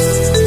Peace.